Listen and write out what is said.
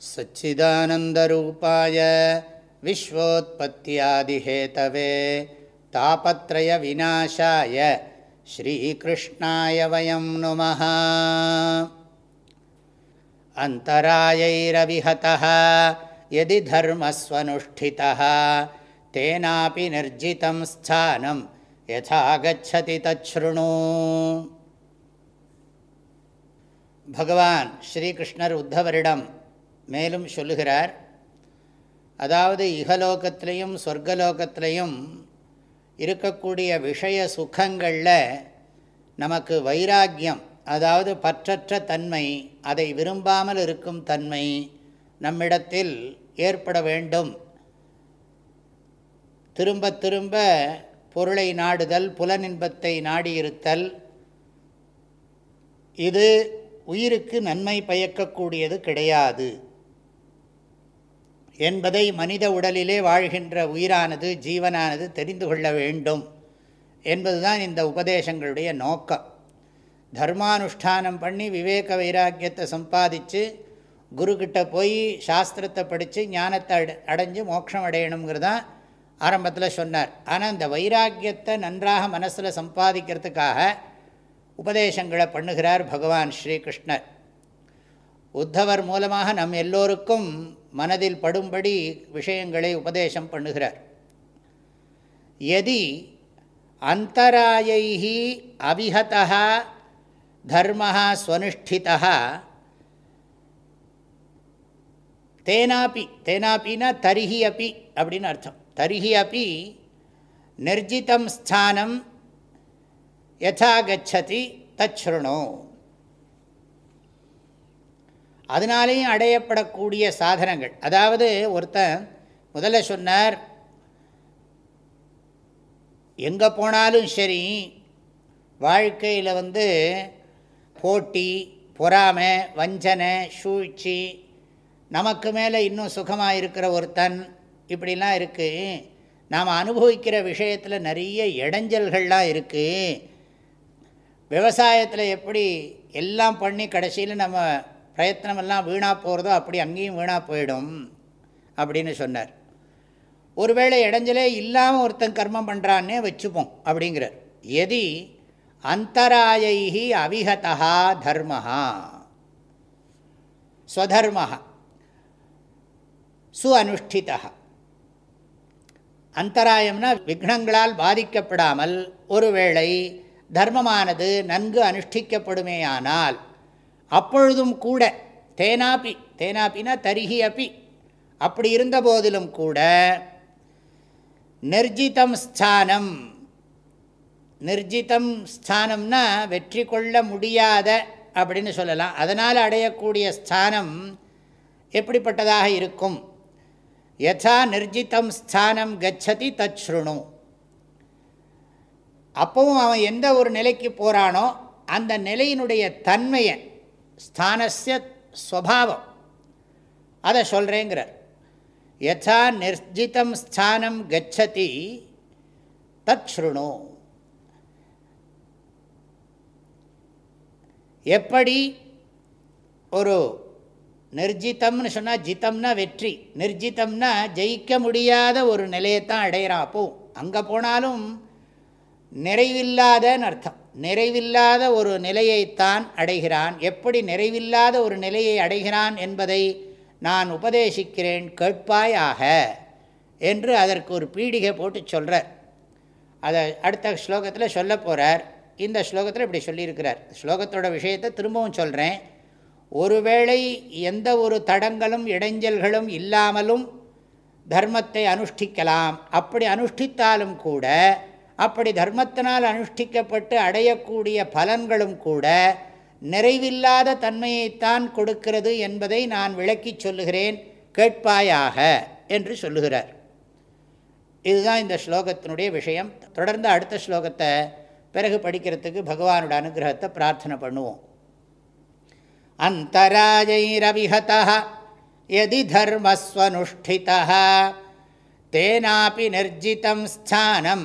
सच्चिदानन्दरूपाय विश्वोत्पत्त्यादिहेतवे तापत्रयविनाशाय श्रीकृष्णाय वयं नमः। अन्तरायैरविहतः यदि धर्मस्वनुष्ठितः तेनापि निर्जितं स्थानं यथा गच्छति तच्छृणु। भगवान् श्रीकृष्णरुद्धवरिडम् மேலும் சொல்லுகிறார் அதாவது இகலோகத்திலையும் சொர்க்கலோகத்திலையும் இருக்கக்கூடிய விஷய சுகங்களில் நமக்கு வைராக்கியம் அதாவது பற்றற்ற தன்மை அதை விரும்பாமல் இருக்கும் தன்மை நம்மிடத்தில் ஏற்பட வேண்டும். திரும்ப திரும்ப பொருளை நாடுதல் புலனின்பத்தை நாடியிருத்தல் இது உயிருக்கு நன்மை பயக்கக்கூடியது கிடையாது. என்பதை மனித உடலிலே வாழ்கின்ற உயிரானது ஜீவனானது தெரிந்து கொள்ள வேண்டும் என்பதுதான் இந்த உபதேசங்களுடைய நோக்கம். தர்மானுஷ்டானம் பண்ணி விவேக வைராக்கியத்தை சம்பாதிச்சு குருக்கிட்ட போய் சாஸ்திரத்தை படித்து ஞானத்தை அடை அடைஞ்சு மோட்சம் அடையணுங்கிறதான் ஆரம்பத்தில் சொன்னார். ஆனால் இந்த வைராக்கியத்தை நன்றாக மனசில் சம்பாதிக்கிறதுக்காக உபதேசங்களை பண்ணுகிறார் பகவான் ஸ்ரீகிருஷ்ணர் உத்தவர் மூலமாக நம் எல்லோருக்கும் மனதில் படும்படி விஷயங்களை உபதேசம் பண்ணுகிறார். எதி அந்தராயை அவிஹதா தர்ம ஸ்வனுஷ்டிதா தேனாப்பி தேனாப்பினா தரிஹி அப்பி அப்படின்னு அர்த்தம். தரிஹி அப்பி நிர்ஜிதம் ஸ்தானம் யதா கச்சதி தச்ருணோ அதனாலேயும் அடையப்படக்கூடிய சாதனங்கள். அதாவது ஒருத்தன் முதல்ல சொன்னார் எங்கே போனாலும் சரி வாழ்க்கையில் வந்து போட்டி பொறாமை வஞ்சனை சூழ்ச்சி நமக்கு மேலே இன்னும் சுகமாக இருக்கிற ஒருத்தன் இப்படிலாம் இருக்குது நாம் அனுபவிக்கிற விஷயத்தில் நிறைய இடைஞ்சல்கள்லாம் இருக்குது விவசாயத்தில் எப்படி எல்லாம் பண்ணி கடைசியில் நம்ம பிரயத்தனமெல்லாம் வீணாக போகிறதோ அப்படி அங்கேயும் வீணாக போயிடும் அப்படின்னு சொன்னார். ஒருவேளை இடைஞ்சலே இல்லாமல் ஒருத்தன் கர்மம் பண்ணுறான்னே வச்சுப்போம் அப்படிங்கிறார். எதி அந்தராயி அவிஹதா தர்மஹா. ஸ்வதர்மஹா. சு அனுஷ்டிதா அந்தராயம்னா விக்னங்களால் பாதிக்கப்படாமல் ஒருவேளை தர்மமானது நன்கு அனுஷ்டிக்கப்படுமேயானால் அப்பொழுதும் கூட தேனாப்பி தேனாப்பினா தரிகி அப்பி அப்படி இருந்த போதிலும் கூட நிர்ஜிதம் ஸ்தானம் நிர்ஜிதம் ஸ்தானம்னா வெற்றி கொள்ள முடியாத அப்படின்னு சொல்லலாம். அதனால் அடையக்கூடிய ஸ்தானம் எப்படிப்பட்டதாக இருக்கும்? யதா நிர்ஜிதம் ஸ்தானம் கச்சதி தச்ருணு அப்பவும் அவன் எந்த ஒரு நிலைக்கு போகிறானோ அந்த நிலையினுடைய தன்மையை ஸ்தானசிய ஸ்வபாவம். அதை சொல்கிறேங்கிறார் யதா நிர்ஜிதம் ஸ்தானம் கச்சதி தத் ஸ்ருணு எப்படி ஒரு நிர்ஜிதம்னு சொன்னால் ஜித்தம்னா வெற்றி நிர்ஜிதம்னா ஜெயிக்க முடியாத ஒரு நிலையைத்தான் அடையிறான் அப்போ அங்கே போனாலும் நிறைவில்லாதன்னு அர்த்தம். நிறைவில்லாத ஒரு நிலையைத்தான் அடைகிறான். எப்படி நிறைவில்லாத ஒரு நிலையை அடைகிறான் என்பதை நான் உபதேசிக்கிறேன். கேட்பாயாக என்று அதற்கு ஒரு பீடிகை போட்டு சொல்கிறார் அதை அடுத்த ஸ்லோகத்தில் சொல்ல போகிறார் இந்த ஸ்லோகத்தில் இப்படி சொல்லியிருக்கிறார். ஸ்லோகத்தோட விஷயத்தை திரும்பவும் சொல்கிறேன் ஒருவேளை எந்த ஒரு தடங்களும் இடைஞ்சல்களும் இல்லாமலும் தர்மத்தை அனுஷ்டிக்கலாம். அப்படி அனுஷ்டித்தாலும் கூட அப்படி தர்மத்தினால் அனுஷ்டிக்கப்பட்டு அடையக்கூடிய பலன்களும் கூட நிறைவில்லாத தன்மையைத்தான் கொடுக்கிறது என்பதை நான் விளக்கி சொல்லுகிறேன் கேட்பாயாக என்று சொல்லுகிறார். இதுதான் இந்த ஸ்லோகத்தினுடைய விஷயம். தொடர்ந்து அடுத்த ஸ்லோகத்தை பிறகு படிக்கிறதுக்கு பகவானோட அனுகிரகத்தை பிரார்த்தனை பண்ணுவோம். அந்தராஜைரவிஹதா எதி தர்மஸ்வனுஷ்டிதா தேனாபி நிர்ஜிதம் ஸ்தானம்